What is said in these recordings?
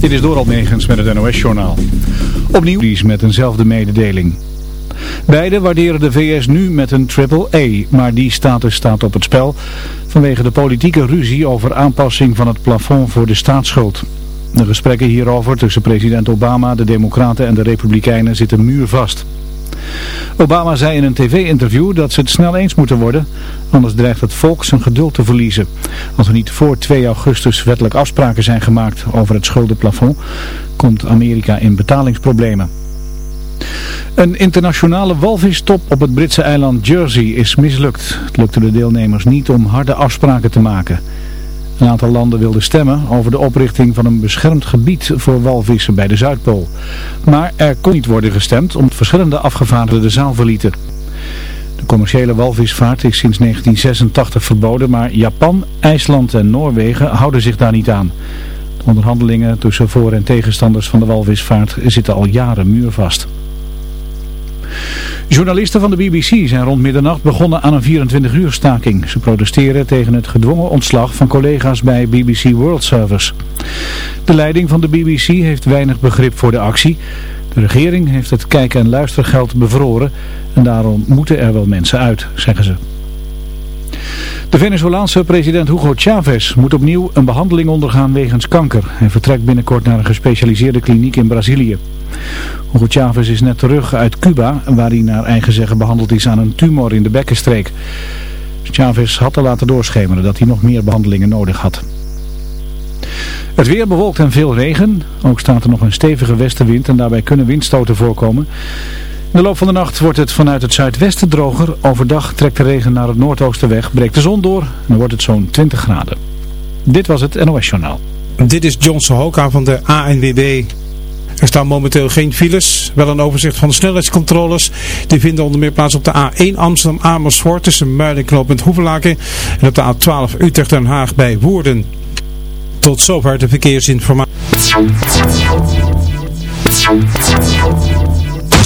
Dit is Doral Megens met het NOS-journaal. Opnieuw met eenzelfde mededeling. Beide waarderen de VS nu met een triple-A, maar die status staat op het spel vanwege de politieke ruzie over aanpassing van het plafond voor de staatsschuld. De gesprekken hierover tussen president Obama, de Democraten en de Republikeinen zitten muurvast. Obama zei in een tv-interview dat ze het snel eens moeten worden, anders dreigt het volk zijn geduld te verliezen. Als er niet voor 2 augustus wettelijk afspraken zijn gemaakt over het schuldenplafond, komt Amerika in betalingsproblemen. Een internationale walvistop op het Britse eiland Jersey is mislukt. Het lukte de deelnemers niet om harde afspraken te maken. Een aantal landen wilden stemmen over de oprichting van een beschermd gebied voor walvissen bij de Zuidpool. Maar er kon niet worden gestemd omdat verschillende afgevaardigden de zaal verlieten. De commerciële walvisvaart is sinds 1986 verboden, maar Japan, IJsland en Noorwegen houden zich daar niet aan. De onderhandelingen tussen voor- en tegenstanders van de walvisvaart zitten al jaren muurvast. Journalisten van de BBC zijn rond middernacht begonnen aan een 24 uur staking. Ze protesteren tegen het gedwongen ontslag van collega's bij BBC World Service. De leiding van de BBC heeft weinig begrip voor de actie. De regering heeft het kijk- en luistergeld bevroren en daarom moeten er wel mensen uit, zeggen ze. De Venezolaanse president Hugo Chavez moet opnieuw een behandeling ondergaan wegens kanker. Hij vertrekt binnenkort naar een gespecialiseerde kliniek in Brazilië. Hugo Chavez is net terug uit Cuba, waar hij naar eigen zeggen behandeld is aan een tumor in de bekkenstreek. Chavez had te laten doorschemeren dat hij nog meer behandelingen nodig had. Het weer bewolkt en veel regen. Ook staat er nog een stevige westenwind en daarbij kunnen windstoten voorkomen. De loop van de nacht wordt het vanuit het zuidwesten droger. Overdag trekt de regen naar het noordoosten weg, breekt de zon door en wordt het zo'n 20 graden. Dit was het NOS Journaal. Dit is Johnson Hoka van de ANWB. Er staan momenteel geen files, wel een overzicht van de snelheidscontroles. Die vinden onder meer plaats op de A1 Amsterdam-Amersfoort tussen Muiden en Hoevelaken. En op de A12 Utrecht-Den Haag bij Woerden. Tot zover de verkeersinformatie.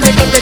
ZFM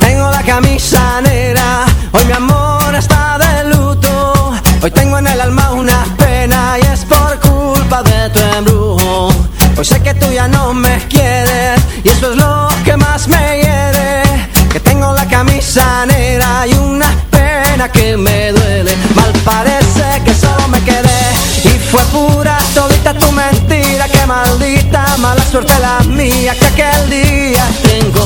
Tengo la camisa negra, hoy mi amor está de luto, hoy tengo en el alma una pena y es por culpa de tu embrujo. Hoy sé que tú ya no me Fue pura solita tu mentira, que maldita, mala suerte la mía, que aquel día tengo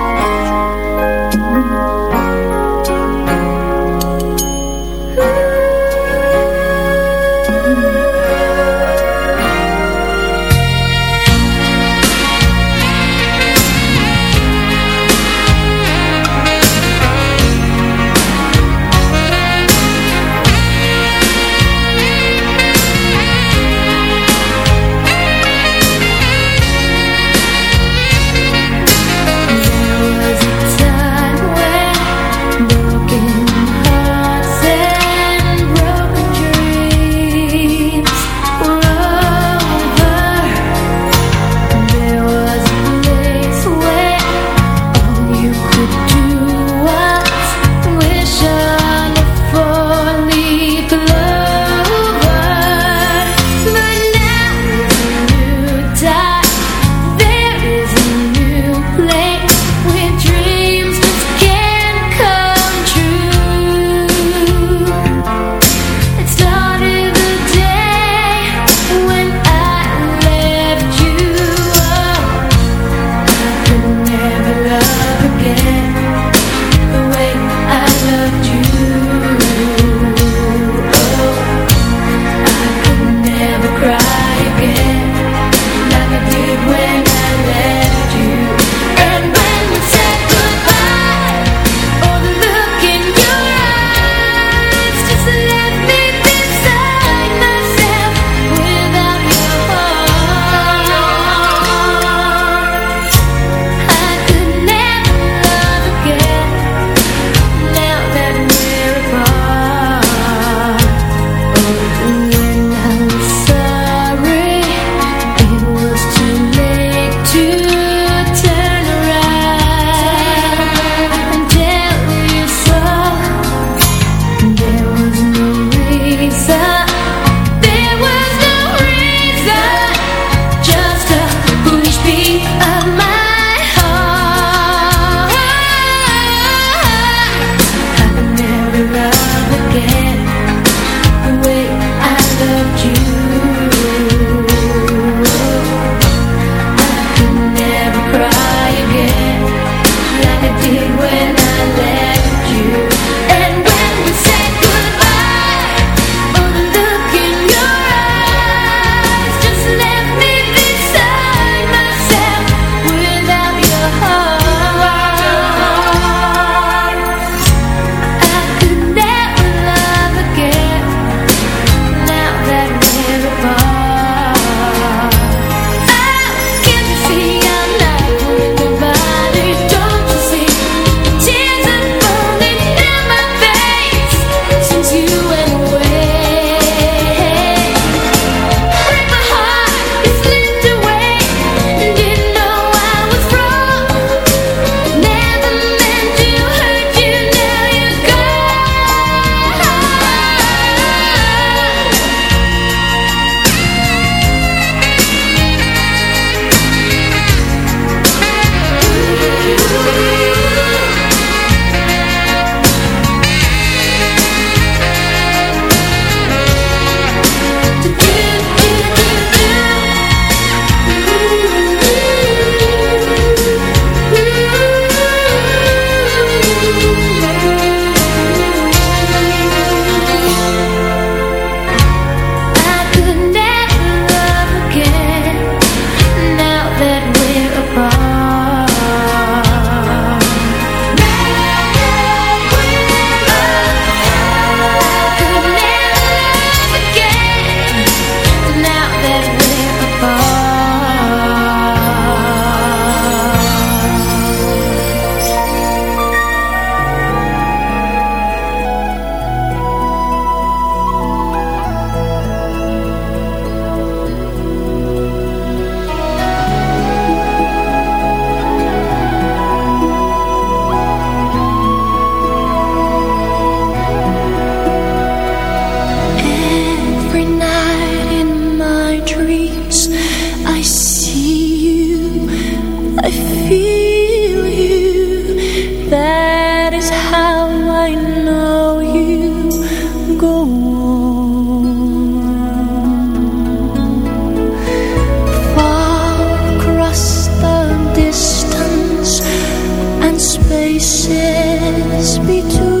kisses between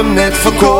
net verkocht.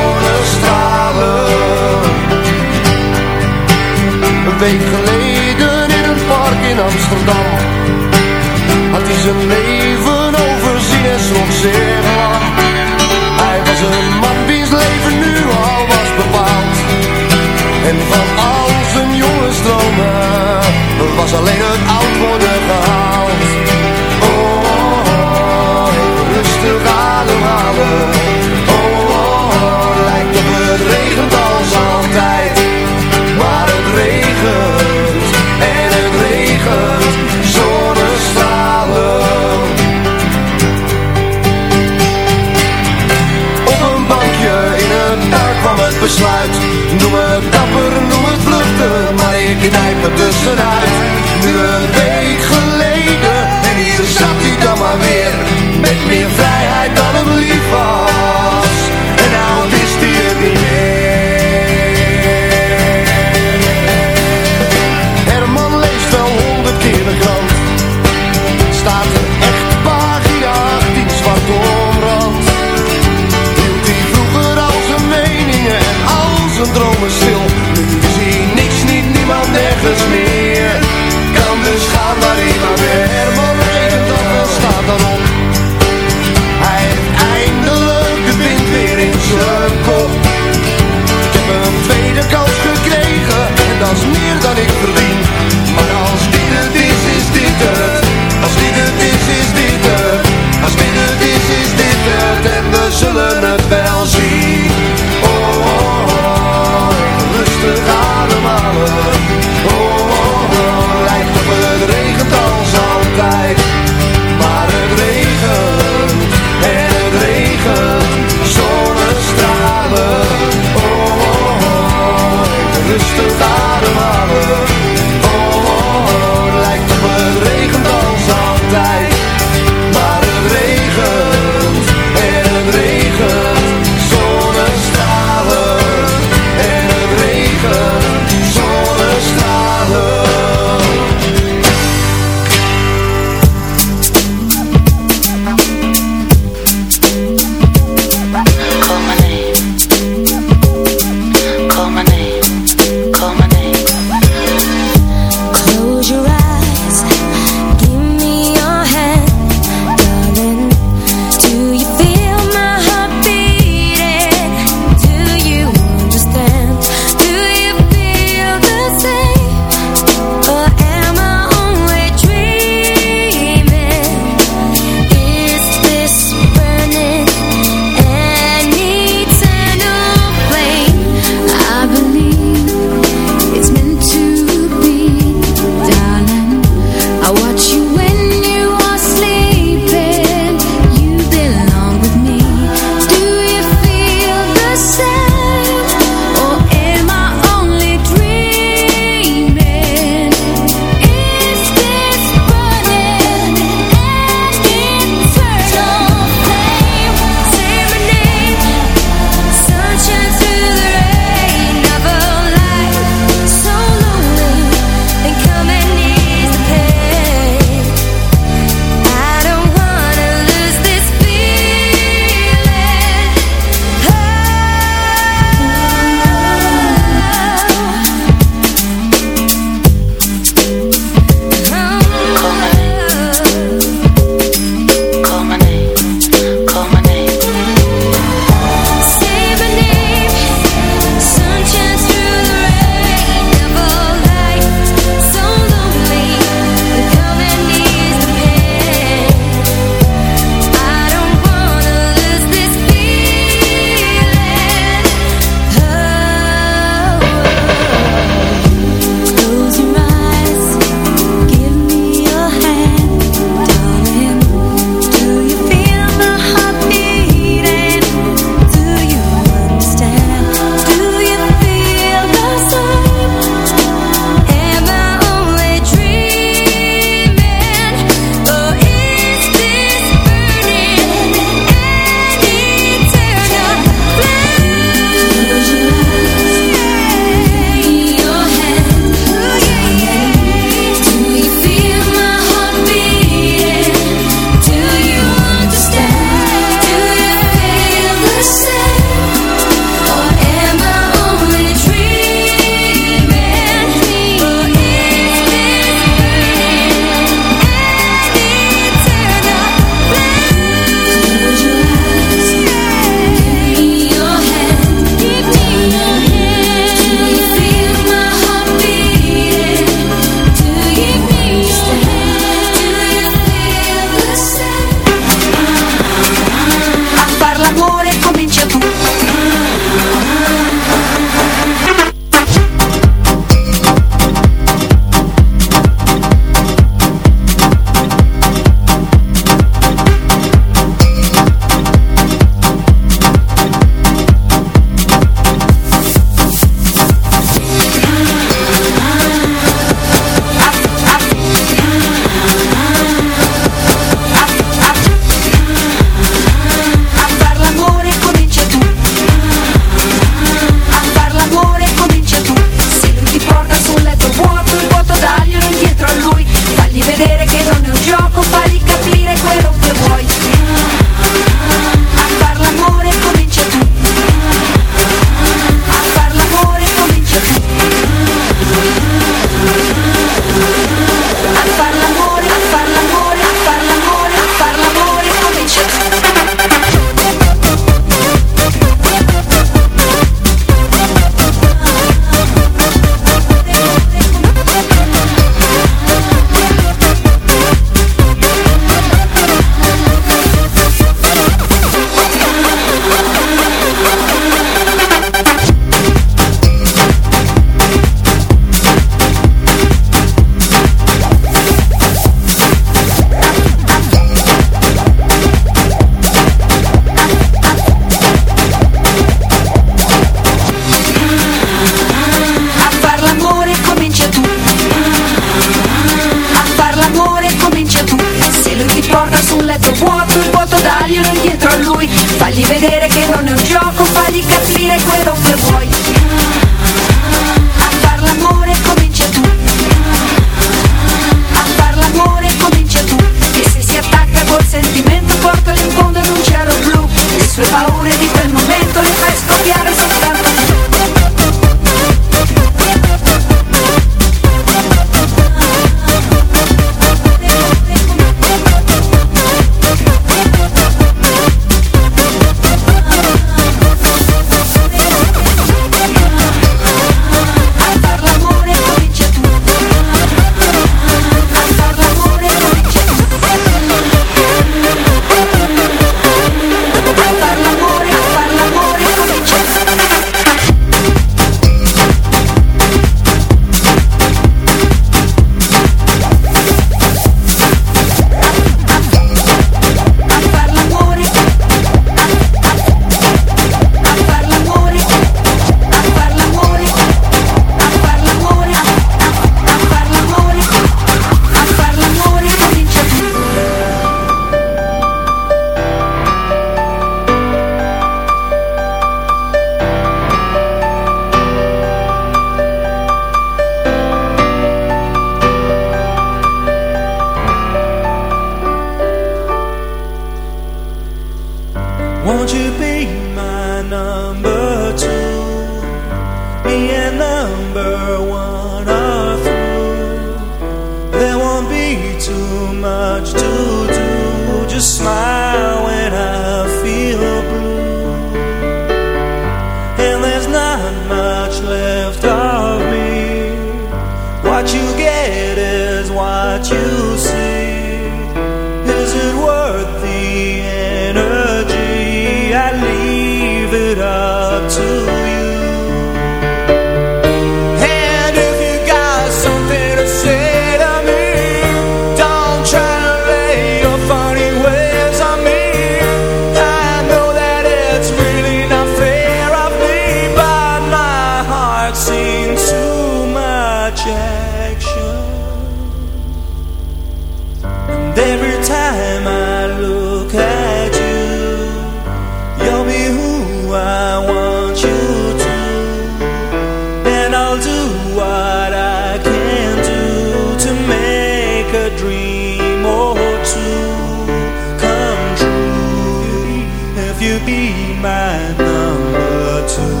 be my number two.